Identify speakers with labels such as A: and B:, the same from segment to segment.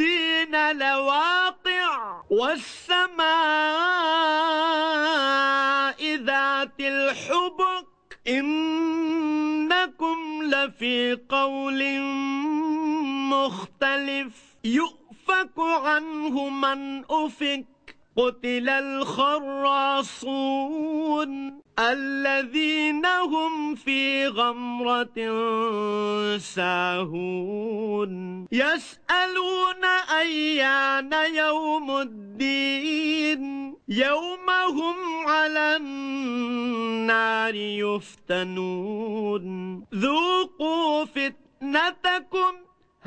A: الدين لواقع والسماء ذات الحبك. إنكم لفي قول مختلف. يؤفك عنه من أفك. قتل الخراصون. الذين هم في غمرة ساهون. يسألون أيان يوم الدين. يوم هم على النار يفتنون. ذوقوا فتنتكم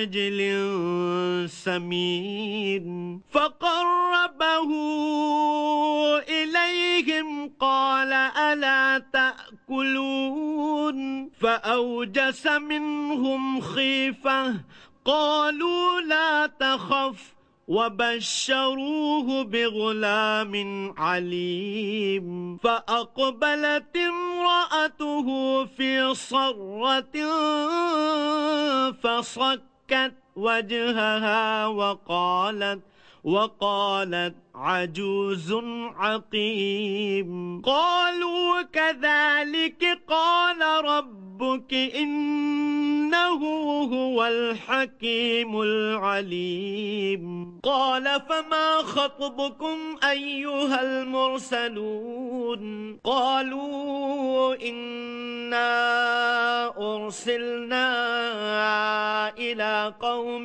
A: بعجل سمين فقربه إليهم قال ألا تأكلون فأوجس منهم خيفة قالوا لا تخف وبشروه بغلام عليم فأقبلت امرأته في صرة فصكت وجهها وقالت وقالت عجوز عقيم. قالوا كذلك قال ربك إنه هو الحكيم العليم. قال فما خطبكم أيها المرسلون؟ قالوا إنا أرسلنا إلى قوم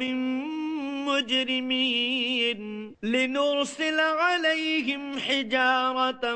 A: مجرمين لنرسل عليهم حجارة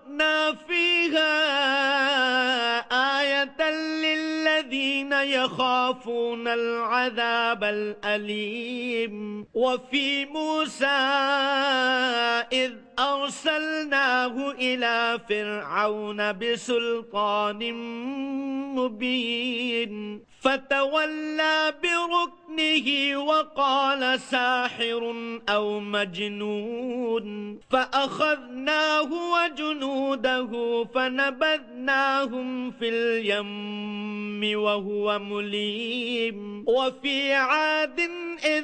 A: وتركنا فيها آية للذين يخافون العذاب الأليم وفي موسى إذ أرسلناه إلى فرعون بسلطان مبين فتولى بركنه وقال ساحر أو مجنون فأخذناه وجنوده فنبذناهم في اليم وهو مليم. وفي عاد إذ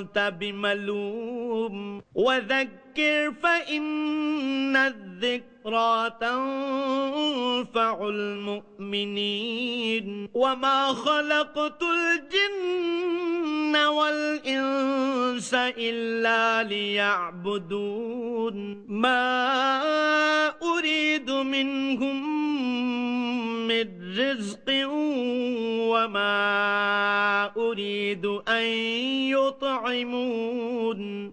A: أنت بملوم وذكر فإن الذكرى تنفع المؤمنين وما خلقت الجن والإنس إلا ليعبدون ما أريد منهم من رزق وما أريد أن يطعمون